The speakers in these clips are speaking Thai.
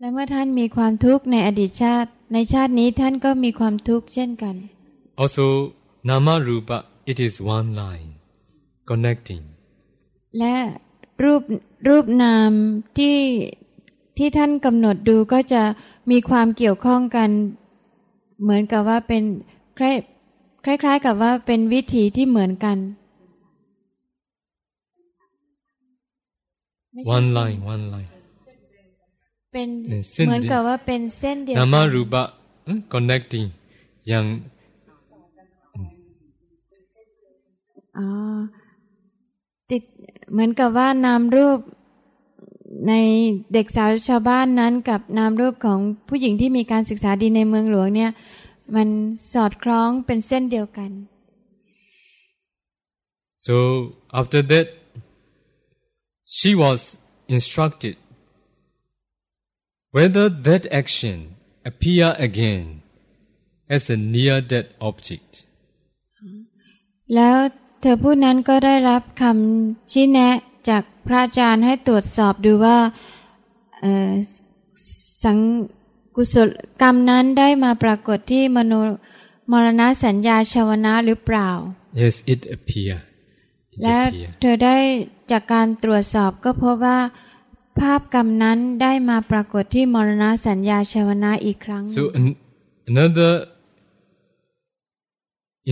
และเมื่อท่านมีความทุกข์ในอดีตชาติ ในชาตินี้ท่านก็มีความทุกข์เช่นกัน Also nama rupa it is one line connecting และรูปรูปนามที่ที่ท่านกำหนดดูก็จะมีความเกี่ยวข้องกัน เหมือนกับว่าเป็นคล้ายคล้ายๆกับว่าเป็นวิถีที่เหมือนกัน one line one line เป็นเป็นเส้นเหมือนกับว่าเป็นเส้นเดียวกัน nama rupa hmm, connecting อย่างอ๋อติดเหมือนกับว่านามรูปในเด็กสาวชาวบ้านนั้นกับนามรูปของผู้หญิงที่มีการศึกษาดีในเมืองหลวงเนี่ย มันสอดคล้องเป็นเส้นเดียวกัน so after that she was instructed whether that action appear again as a near death object แล้วเธอผู้นั้นก็ได้รับคำชี้แนะจากพระอาจารย์ให้ตรวจสอบดูว่าเอ่อสังกุศลกรรมนั้นได้มาปรากฏที่มโนมรณสัญญาชาวนะหรือเปล่า yes it appear it และ appear เธอได้จากการตรวจสอบก็พบว่า ภาพกรรมนั้นได้มาปรากฏที่มรณสัญญาชาวนะอีกครั้งหนึ่ง so an, another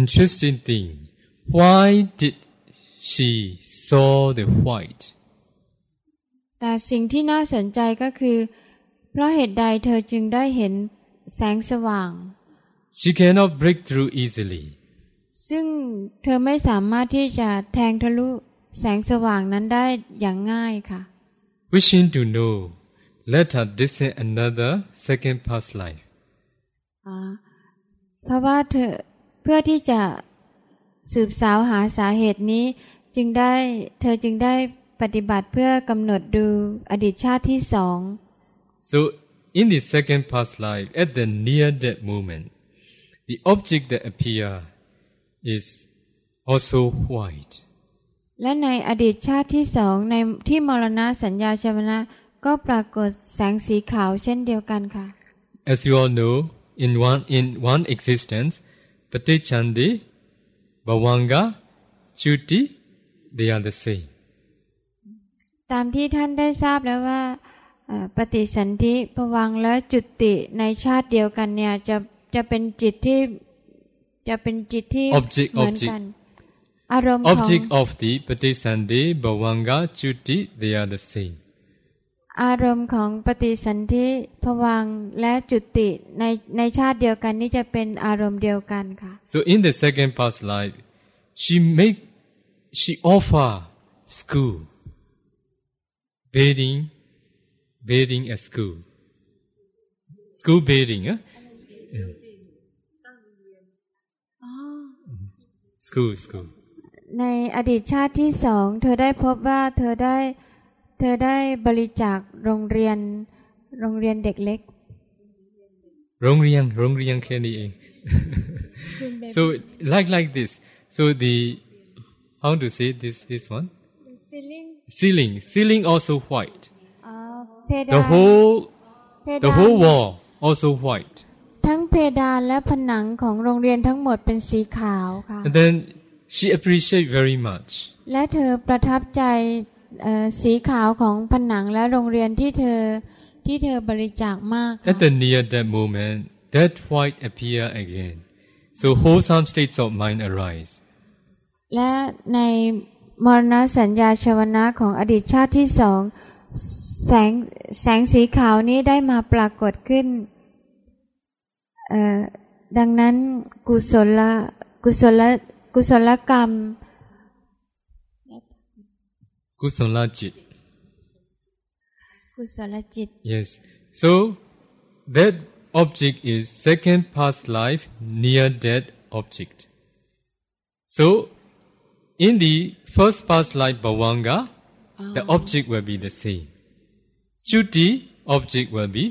interesting thing why did she saw the white แต่สิ่งที่น่าสนใจก็คือ เพราะเหตุใดเธอจึงได้เห็นแสงสว่าง she cannot break through easily ซึ่งเธอไม่สามารถที่จะแทงทะลุแสงสว่างนั้นได้อย่างง่ายค่ะ wishing to know let her discern another second past life อ่าเพราะว่าเธอเพื่อที่จะสืบสาวหาสาเหตุนี้ จึงได้เธอจึงได้ปฏิบัติเพื่อกำหนดดูอดีตชาติที่สอง so in the second past life at the near death moment the object that appear is also white และในอดีตชาติที่สองในที่มรณะสัญญาชวนะก็ปรากฏแสงสีขาวเช่นเดียวกันค่ะ as you all know in one in one existence patichandi bhavanga chuti they are the same ตามที่ท่านได้ทราบแล้วว่าเอ่อปฏิสันธิภวังค์และจุติในชาติเดียวกันเนี่ยจะจะเป็นจิตที่จะเป็นจิตที่ Object เหมือนกัน อารมณ์ของ object of the patisandi bhavanga chuti they are the same อารมณ์ของปฏิสันธิภวังค์และจุติในในชาติเดียวกันนี่จะเป็นอารมณ์เดียวกันค่ะ so in the second past life she make she offer school bathing bathing at school school bathing huh? Yeah. school school ในอดีตชาติที่สองเธอได้พบว่าเธอได้เธอได้บริจาคโรงเรียนโรงเรียนเด็กเล็ก โรงเรียนโรงเรียนแค่นี้เอง so like like this so the how to say this this one ceiling ceiling also white เพดา the น whole เพ the ดาน whole wall also white ทั้งเพดานและผนังของโรงเรียนทั้งหมดเป็นสีขาวค่ะ and then she appreciate very much และเธอประทับใจเอ่อสีขาวของผนังและโรงเรียนที่เธอที่เธอบริจาคมาก at the near that moment that white appear again so wholesome states of mind arise และในมรณสัญญาชวนะของอดีตชาติที่สองแสงแสงสีขาวนี้ได้มาปรากฏขึ้นเอ่อดังนั้นกุศลกุศล กุศลกรรม kusala jit กุศลจิต Yes. So that object is second past life near death object. So in the first past life bhavanga, the object will be the same. Chuti object will be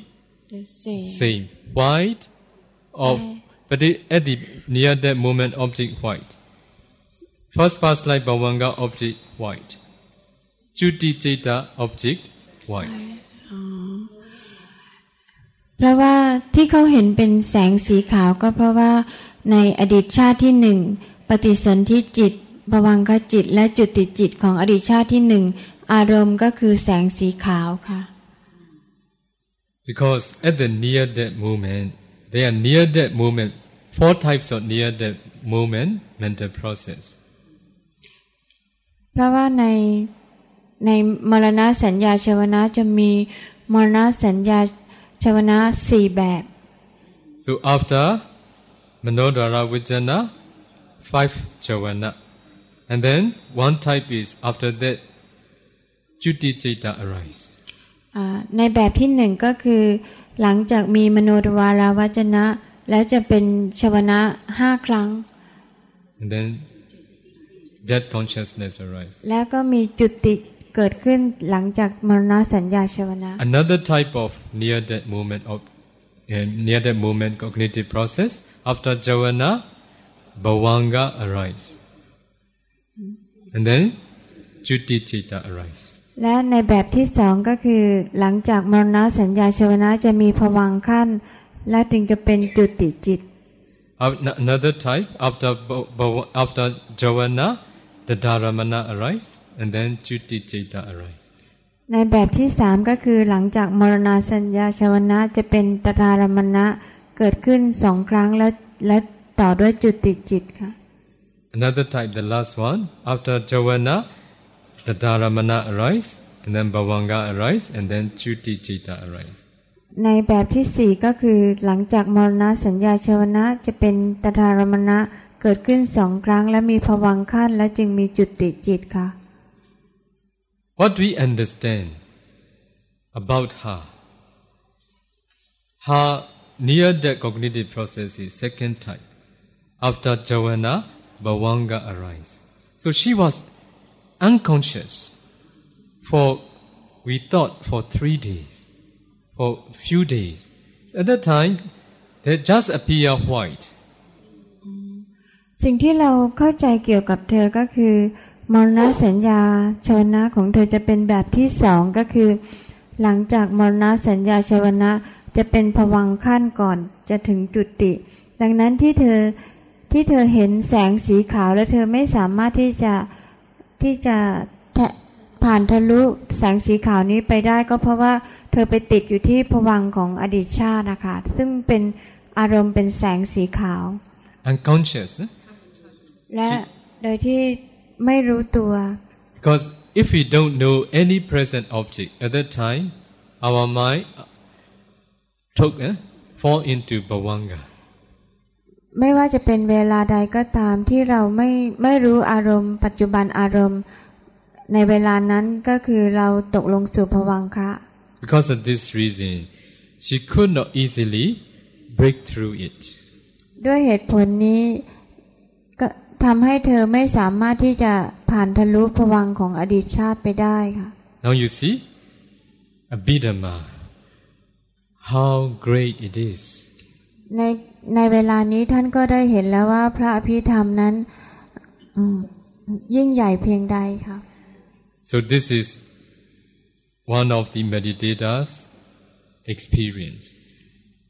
same. White of but it, at the near that moment object white. First past life bhavanga object white. Chuti cheta object white. เพราะว่าที่เขาเห็นเป็นแสงสีขาวก็เพราะว่าในอดีตชาติที่หนึ่งปฏิสนธิจิตภวังคจิต และจุติจิตของอดีตชาติที่หนึ่งอารมณ์ก็คือแสงสีขาวค่ะ Because at the near death moment, there are near death moment, four types of near death moment mental process. เพราะว่าในในมรณะสัญญาชวนะจะมีมรณะสัญญาชวนะสี่แบบ So after Manodara Vijana, five Javana. And then one type is after that Juti Jita arise. อ่าในแบบที่หนึ่งก็คือ หลังจากมีมโนทวาราวจนะ แล้วจะเป็นชวนะห้าครั้ง And then that consciousness arise. แล้วก็มีจุติเกิดขึ้นหลังจากมรณะสัญญาชวนะ Another type of near death movement of uh, near death movement cognitive process after Javana, Bhavanga arise. And then Juti Jita arise. และในแบบที่สองก็คือ หลังจากมรณะสัญญาชวนะจะมีภวังค์ขั้น และถึงจะเป็นจุติจิต An- Another type after Bha- Bhava- after Javana, the Dharamana arise, and then Juti Jita arise. ในแบบที่สามก็คือหลังจากมรณาสัญญาชวนะจะเป็นตรารมณะเกิดขึ้นสองครั้งแล้วและต่อด้วยจุติจิตค่ะ Another type, the last one, after Javana, the Dharamana arise, and then Bhavanga arise, and then Juti Jita arise. ในแบบที่สี่ก็คือหลังจากมรณะสัญญาชวนะจะเป็นตรารมณะ เกิดขึ้นสองครั้ง และมีภวังค์ขั้น และจึงมีจุติจิตค่ะ What we understand about her, her near death cognitive process is second type. After Javana, Bhavanga arise. So she was unconscious for, we thought, for three days, for few days. At that time, they just appear white. สิ่งที่เราเข้าใจเกี่ยวกับเธอก็คือมรณะสัญญาชวนะของเธอจะเป็นแบบที่สองก็คือ หลังจากมรณะสัญญาชวนะจะเป็นภวังขั้นก่อนจะถึงจุติ ดังนั้นที่เธอที่เธอเห็นแสงสีขาวและเธอไม่สามารถที่จะที่จะผ่านทะลุแสงสีขาวนี้ไปได้ก็เพราะว่าเธอไปติดอยู่ที่ภวังของอดีตชาตินะคะซึ่งเป็นอารมณ์เป็นแสงสีขาว Unconscious. Eh? และโดยที่ไม่รู้ตัว Because if we don't know any present object at that time, our mind took eh, fall into bhavanga. ไม่ว่าจะเป็นเวลาใดก็ตามที่เราไม่ไม่รู้อารมณ์ ปัจจุบันอารมณ์ ในเวลานั้นก็คือเราตกลงสู่ภวังคะ Because of this reason, she could not easily break through it. ด้วยเหตุผลนี้ก็ ทำให้เธอไม่สามารถที่จะผ่านทะลุภวังค์ของอดีตชาติไปได้ค่ะ Now you see, Abhidhamma, how great it is. ในในเวลานี้ท่านก็ได้เห็นแล้วว่าพระอภิธรรมนั้นอืมยิ่งใหญ่เพียงใดค่ะ So this is one of the meditators' experience.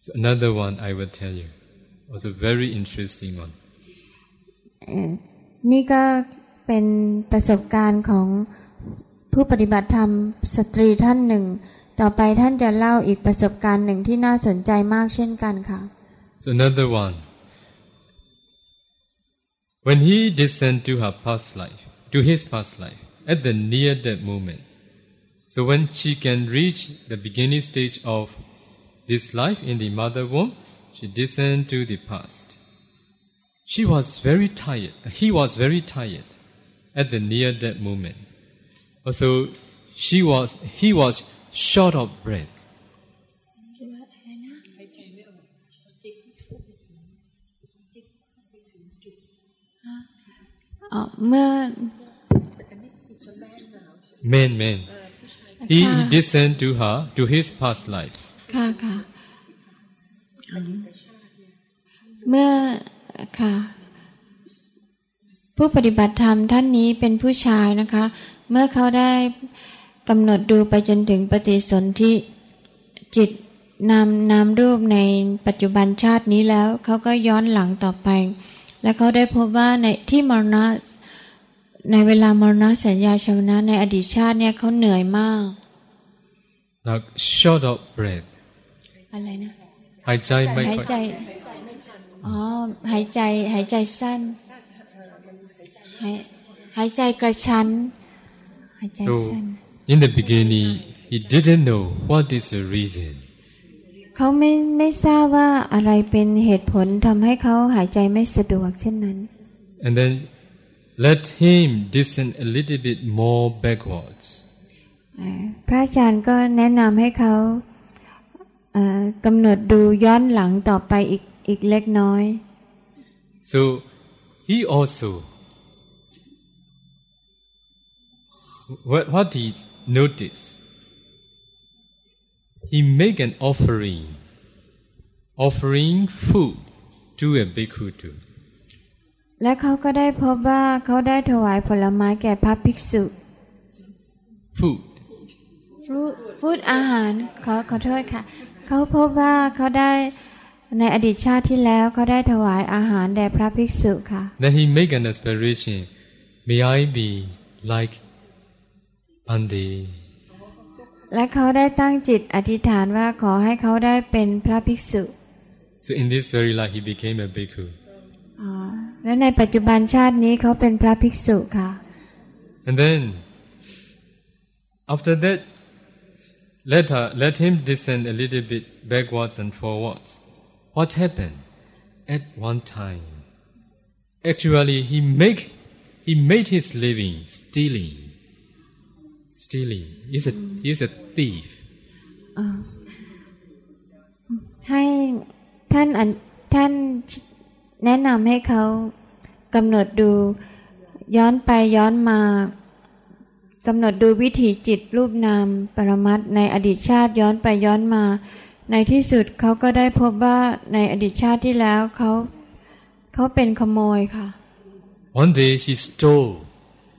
So another one I will tell you was a very interesting one. นี่ก็เป็นประสบการณ์ของผู้ปฏิบัติธรรมสตรีท่านหนึ่ง ต่อไปท่านจะเล่าอีกประสบการณ์หนึ่งที่น่าสนใจมากเช่นกันค่ะ So another one. When he descend to her past life, to his past life, at the near death moment. So when she can reach the beginning stage of this life in the mother womb, she descend to the past. She was very tired. He was very tired at the near death moment. Also, she was, he was short of breath. Uh, man, man. He, he listened to her, to his past life. ฏิบัติธรรมท่านนี้เป็นผู้ชายนะคะ เมื่อเขาได้กำหนดดูไปจนถึงปฏิสนธิจิตนามนามรูปในปัจจุบันชาตินี้แล้ว เขาก็ย้อนหลังต่อไป แล้วเขาได้พบว่าในที่มรณะในเวลามรณะสัญญาชวนะในอดีตชาติเนี่ยเขาเหนื่อยมาก Now, short of breath. อะไรนะหายใจไม่หายค่อยใจอ๋อหายใจหายใจสั้น หายหายใจกระชั้นหายใจ So, สั้น in the beginning, he didn't know what is the reason. เขาไม่ไม่ทราบว่าอะไรเป็นเหตุผลทำให้เขาหายใจไม่สะดวกเช่นนั้น And then let him descend a little bit more backwards. อ่าพระอาจารย์ก็แนะนำให้เขาเอ่อกำหนดดูย้อนหลังต่อไปอีกอีกเล็กน้อย So, he also, what, what he noticed, he make an offering, offering food to a bhikkhu too. และเขาก็ได้พบว่าเขาได้ถวายผลไม้แก่พระภิกษุ Food. ฟูฟูดอาหารขอขอโทษค่ะ เขาพบว่าเขาได้ในอดีตชาติที่แล้วเขาได้ถวายอาหารแด่พระภิกษุค่ะ Then he make an aspiration, may I be like Pandi. และเขาได้ตั้งจิตอธิษฐานว่าขอให้เขาได้เป็นพระภิกษุ So in this very life, he became a bhikkhu. อ๋อและในปัจจุบันชาตินี้เขาเป็นพระภิกษุค่ะ And then, after that, let, her, let him descend a little bit backwards and forwards. What happened? At one time, actually, he make he made his living stealing. Stealing. He's a he's a thief. ให้ท่านอันท่านแนะนำให้เขากำหนดดูย้อนไปย้อนมากำหนดดูวิถีจิตรูปนามปรมัตถ์ในอดีตชาติย้อนไปย้อนมา ในที่สุดเขาก็ได้พบว่าในอดีตชาติที่แล้วเขาเขาเป็นขโมยค่ะ One day she stole,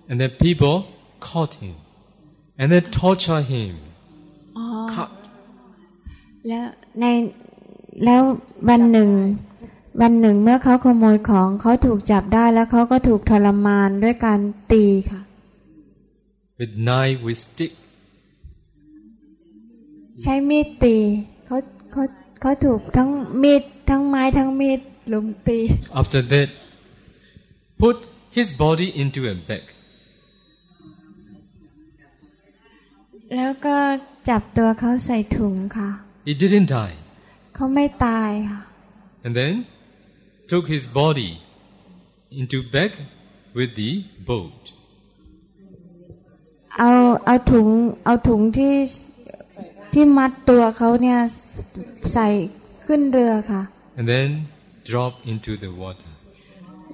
and then people caught him, and then torture him. Cut. แล้วในแล้ววันหนึ่ง วันหนึ่งเมื่อเขาขโมยของเขาถูกจับได้แล้วเขาก็ถูกทรมานด้วยการตีค่ะ with knife, with stick. ใช้มีดตีเขาเขาเขาถูกทั้งมีดทั้งไม้ทั้งมีดลุมตี After that, put his body into a bag. แล้วก็จับตัวเขาใส่ถุงค่ะ He didn't die. เขาไม่ตายค่ะ And then took his body into bag with the boat. เอาเอาถุงเอาถุงที่ที่มัดตัวเขาเนี่ยใส่ขึ้นเรือค่ะ And then drop into the water.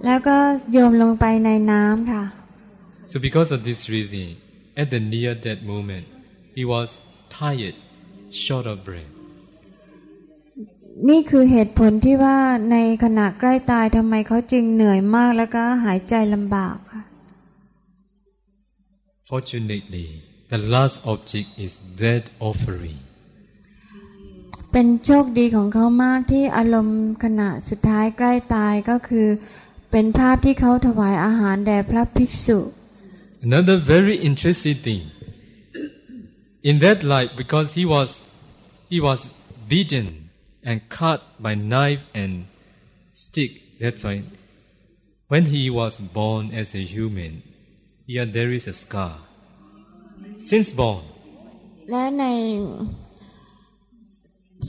แล้วก็โยมลงไปในน้ำค่ะ So because of this reason, at the near death moment, he was tired, short of breath. นี่คือเหตุผลที่ว่าในขณะใกล้ตายทำไมเขาจึงเหนื่อยมากแล้วก็หายใจลำบากค่ะ Fortunately, the last object is that offering. เป็นโชคดีของเขามากที่อารมณ์ขณะสุดท้ายใกล้ตายก็คือ เป็นภาพที่เขาถวายอาหารแด่พระภิกษุ Another very interesting thing. In that life, because he was he was beaten and cut by knife and stick, that's why when he was born as a human, here there is a scar. Since born, และใน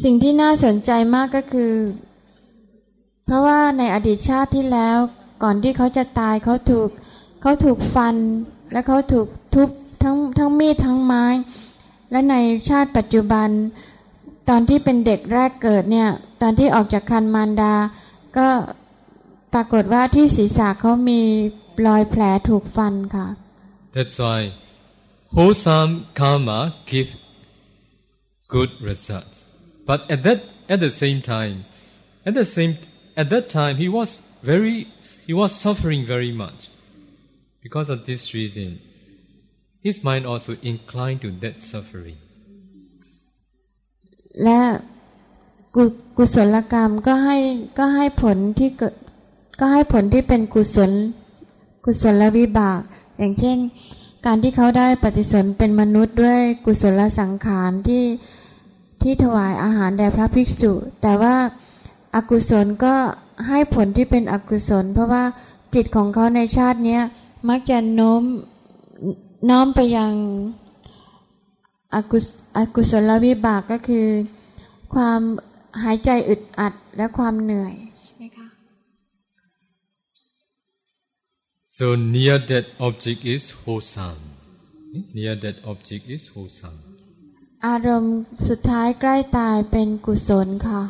สิ่งที่น่าสนใจมากก็คือ เพราะว่าในอดีตชาติที่แล้วก่อนที่เขาจะตายเขาถูกเขาถูกฟัน และเขาถูกทุบทั้งทั้งมีดทั้งไม้ และในชาติปัจจุบัน ตอนที่เป็นเด็กแรกเกิดเนี่ย ตอนที่ออกจากคันมารดา ก็ปรากฏว่าที่ศีรษะเขามีรอยแผลถูกฟันค่ะ that's why wholesome karma give good results. But at that at the same time, at the same at that time he was very he was suffering very much. Because of this reason, his mind also inclined to that suffering. และกุกุศลกรรมก็ให้ก็ให้ผลที่เกิดก็ให้ผลที่เป็นกุศลกุศลวิบาก อย่างเช่น การที่เขาได้ปฏิสนเป็นมนุษย์ด้วยกุศลสังขารที่ที่ถวายอาหารแด่พระภิกษุ แต่ว่าอากุศลก็ให้ผลที่เป็นอกุศล เพราะว่าจิตของเขาในชาตินี้มักจะโน้ม น้อมไปยังอกุศอกุศลวิบากก็คือ ความหายใจอึดอัดและความเหนื่อยใช่ไหมคะ So near that object is wholesome. Near that object is wholesome. อารมณ์สุดท้ายใกล้ตายเป็นกุศลค่ะ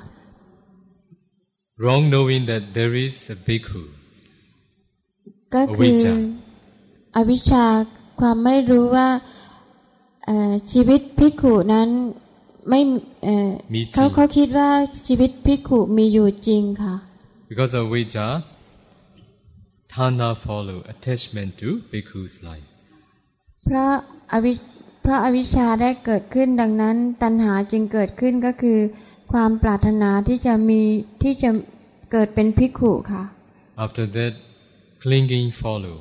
Wrong knowing that there is a bhikkhu. ก็คืออวิชชา ความไม่รู้ว่าชีวิตพิกขุนั้นไม่เขาเขาคิดว่าชีวิตพิกขุมีอยู่จริงค่ะ Because of which Tana follow attachment to bhikkhu's life. เพราะอวิเพราะอวิชชาได้เกิดขึ้นดังนั้น ตัณหาจึงเกิดขึ้นก็คือ ความปรารถนาที่จะมีที่จะเกิดเป็นพิกขุค่ะ After that clinging follow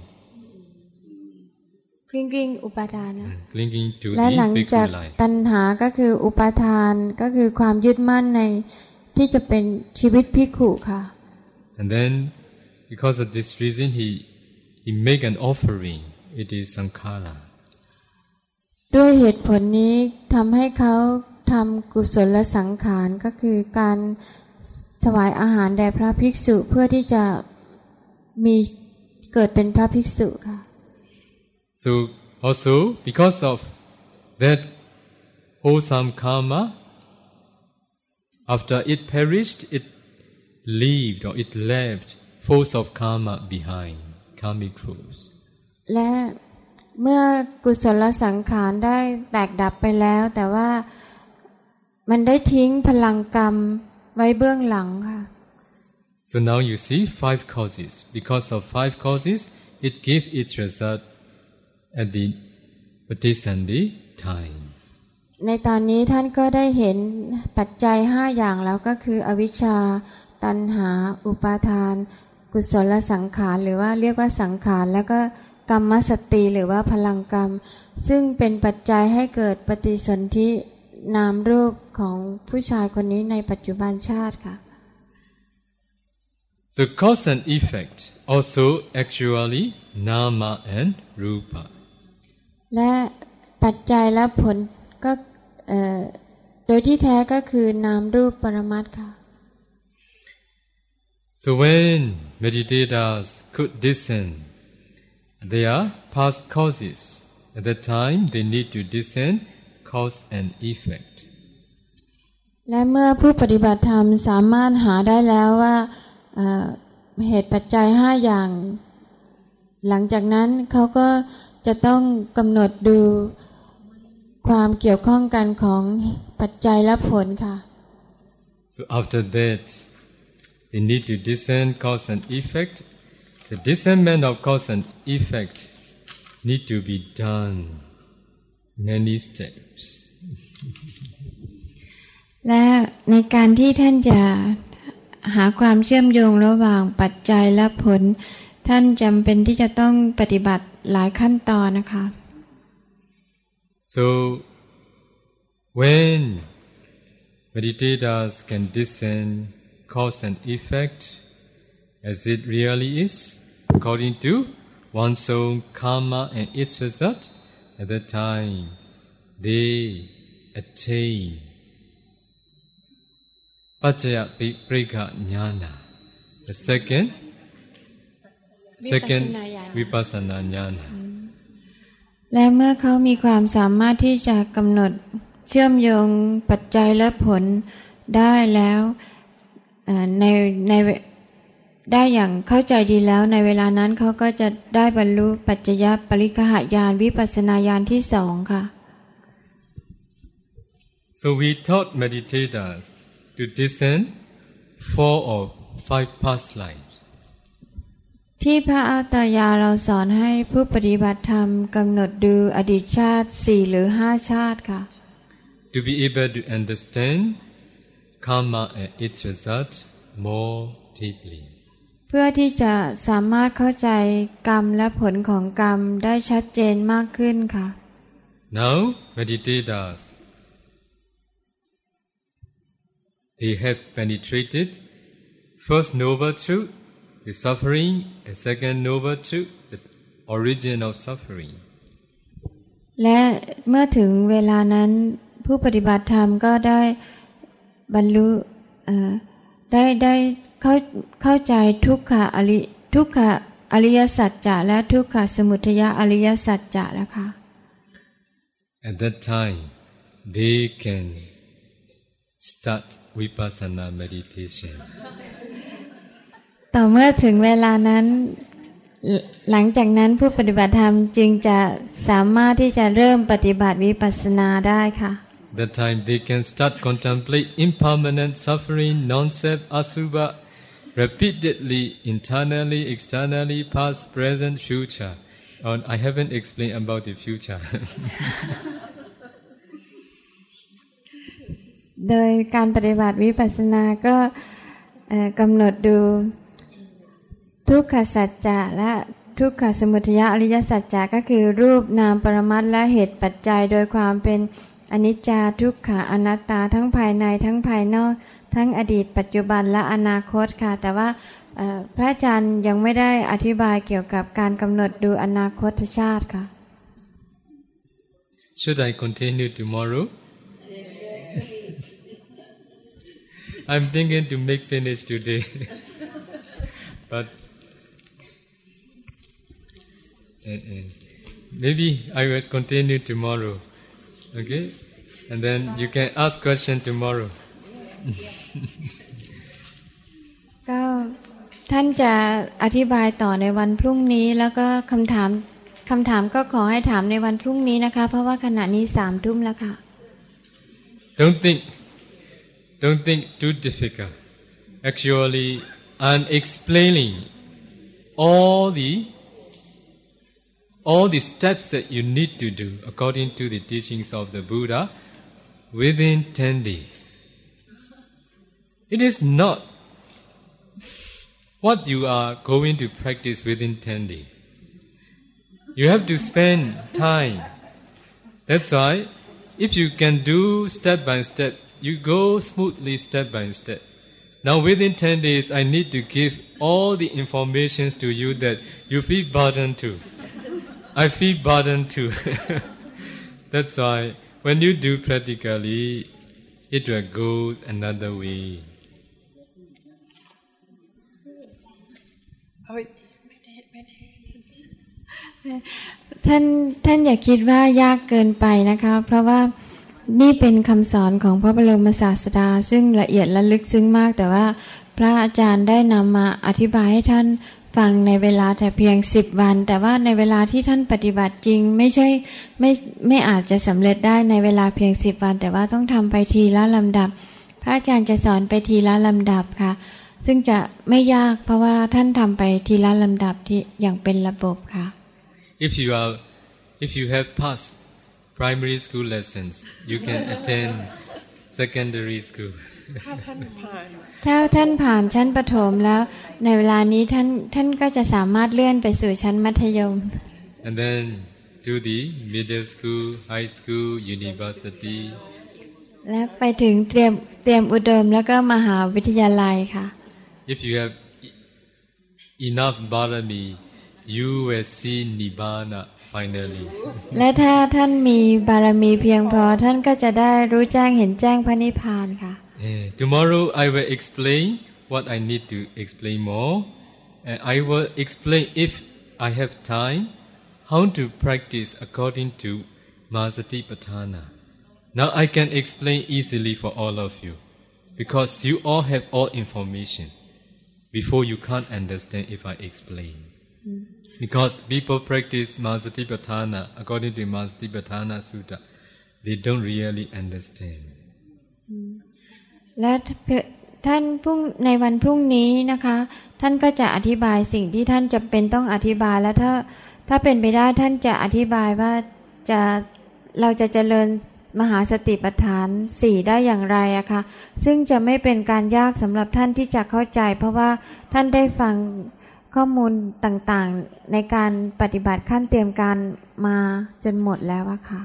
คลิงกิงอุปทาน clinging to และหลังจากตัณหาก็คืออุปทานก็คือความยึดมั่นในที่จะเป็นชีวิตพิขุค่ะ and then because of this reason he he make an offering it is sankhara ด้วยเหตุผลนี้ทำให้เขาทำกุศลสังขารก็คือการถวายอาหารแด่พระภิกษุเพื่อที่จะมีเกิดเป็นพระภิกษุค่ะ so also because of that wholesome karma after it perished it leaved or it left force of karma behind karmic force และเมื่อกุศลสังขารได้แตกดับไปแล้ว แต่ว่ามันได้ทิ้งพลังกรรมไว้เบื้องหลังค่ะ So now you see five causes. Because of five causes, it gives its result at the Patisandi time. ในตอนนี้ท่านก็ได้เห็นปัจจัยห้าอย่างแล้วก็คืออวิชชา ตันหา อุปาทาน กุศลสังขาร หรือว่าเรียกว่าสังขาร แล้วก็กรรมสติหรือว่าพลังกรรม ซึ่งเป็นปัจจัยให้เกิดปฏิสนธินามรูปของผู้ชายคนนี้ในปัจจุบันชาติค่ะ So cause and effect also actually nama and rupa และปัจจัยและผลก็โดยที่แท้ก็คือนามรูปปรมัตค่ะ So when meditators could discern their past causes at that time they need to discern cause and effect และเมื่อผู้ปฏิบัติธรรมสามารถหาได้แล้วว่าเหตุปัจจัยห้าอย่าง หลังจากนั้นเขาก็ จะต้องกำหนดดูความเกี่ยวข้องกันของปัจจัยและผลค่ะ so after that they need to discern cause and effect the discernment of cause and effect need to be done many steps และในการที่ท่านจะหาความเชื่อมโยงระหว่างปัจจัยและผล ท่านจำเป็นที่จะต้องปฏิบัติ หลายขั้นตอนนะคะ so when meditators can discern cause and effect as it really is according to one's own karma and its result at that time they attain Pachaya Prika Jnana. The second, second Vipassana Jnana. และเมื่อเขามีความสามารถที่จะกำหนดเชื่อมโยงปัจจัยและผลได้แล้วในในได้อย่างเข้าใจดีแล้วในเวลานั้นเขาก็จะได้บรรลุปัจจยปริคหายานวิปัสนาญาณที่สองค่ะ So we taught meditators to discern four or five past lives ที่พระอัตยาเราสอนให้ผู้ปฏิบัติธรรมกำหนดดูอดีตชาติสี่หรือห้าชาติค่ะ to be able to understand karma and its result more deeply. เพื่อที่จะสามารถเข้าใจกรรมและผลของกรรมได้ชัดเจนมากขึ้นค่ะ Now, meditators, they have penetrated first noble truth, the suffering, and second noble truth, the origin of suffering. และเมื่อถึงเวลานั้นผู้ปฏิบัติธรรมก็ได้บรรลุเอ่อได้ได้เข้าเข้าใจทุกขะอริทุกขะอริยสัจจะและทุกขะสมุทัยอริยสัจจะแล้วค่ะ At that time, they can start vipassana meditation. ต่อเมื่อถึงเวลานั้นหลหลังจากนั้นผู้ปฏิบัติธรรมจึงจะสามารถที่จะเริ่มปฏิบัติวิปัสสนาได้ค่ะ That time they can start contemplate impermanent suffering, non-self, asubha, repeatedly, internally, externally, past, present, future. And I haven't explained about the future. โดยการปฏิบัติวิปัสสนาก็เอ่อกำหนดดู ทุกขสัจจะและทุกขสมุทยอริยสัจจะก็คือรูปนามปรมัตและเหตุปัจจัยโดยความเป็นอนิจจาทุกขาอนัตตาทั้งภายในทั้งภายนอก ทั้งอดีตปัจจุบันและอนาคตค่ะ แต่ว่าพระอาจารย์ยังไม่ได้อธิบายเกี่ยวกับการกำหนดดูอนาคตชาติค่ะ Should I continue tomorrow? I'm thinking to make finish today. but uh, uh, maybe I will continue tomorrow. Okay? And then you can ask question tomorrow. ก็ท่านจะอธิบายต่อในวันพรุ่งนี้แล้วก็คำถามคำถามก็ขอให้ถามในวันพรุ่งนี้นะคะ เพราะว่าขณะนี้สามทุ่มแล้วค่ะ Don't think, don't think too difficult. Actually, I'm explaining all the all the steps that you need to do according to the teachings of the Buddha within ten days. It is not what you are going to practice within ten days. You have to spend time. That's why if you can do step by step, you go smoothly step by step. Now within 10 days, I need to give all the information to you that you feel burdened too. I feel burdened too. That's why when you do practically, it will go another way. เฮ้ยท่านท่านอย่าคิดว่ายากเกินไปนะคะ เพราะว่านี่เป็นคำสอนของพระบรมศาสดา ซึ่งละเอียดและลึกซึ้งมาก แต่ว่าพระอาจารย์ได้นำมาอธิบายให้ท่าน ฟังในเวลาแต่เพียงสิบวัน แต่ว่าในเวลาที่ท่านปฏิบัติจริง ไม่ใช่ไม่ไม่อาจจะสำเร็จได้ในเวลาเพียงสิบวัน แต่ว่าต้องทำไปทีละลำดับ พระอาจารย์จะสอนไปทีละลำดับค่ะ ซึ่งจะไม่ยากเพราะว่าท่านทำไปทีละลำดับที่อย่างเป็นระบบค่ะ If you are, if you have passed primary school lessons, you can attend secondary school. ถ้าท่านผ่านถ้าท่านผ่านชั้นประถมแล้ว ในเวลานี้ท่านท่านก็จะสามารถเลื่อนไปสู่ชั้นมัธยม And then do the middle school, high school, university. และไปถึงเตรียมเตรียมอุดมแล้วก็มหาวิทยาลัยค่ะ If you have e- enough barami, you will see nibbana finally. และถ้าท่านมีบารมีเพียงพอท่านก็จะได้รู้แจ้งเห็นแจ้งพระนิพพานค่ะ Eh, tomorrow I will explain what I need to explain more. and I will explain if I have time how to practice according to Masatipatthana. Now I can explain easily for all of you because you all have all information. Before you can't understand if I explain. Hmm. Because people practice Masatipatthana according to Masatipatthana Sutta, they don't really understand. Hmm. Let ท่านพรุ่งในวันพรุ่งนี้นะคะ ท่านก็จะอธิบายสิ่งที่ท่านจำเป็นต้องอธิบายและถ้าถ้าเป็นไปได้ท่านจะอธิบายว่าจะเราจะเจริญมหาสติปัฏฐานสี่ได้อย่างไรอะคะซึ่งจะไม่เป็นการยากสำหรับท่านที่จะเข้าใจ เพราะว่าท่านได้ฟังข้อมูลต่างๆในการปฏิบัติขั้นเตรียมการมาจนหมดแล้วอะค่ะ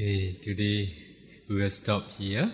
Okay, today we will stop here.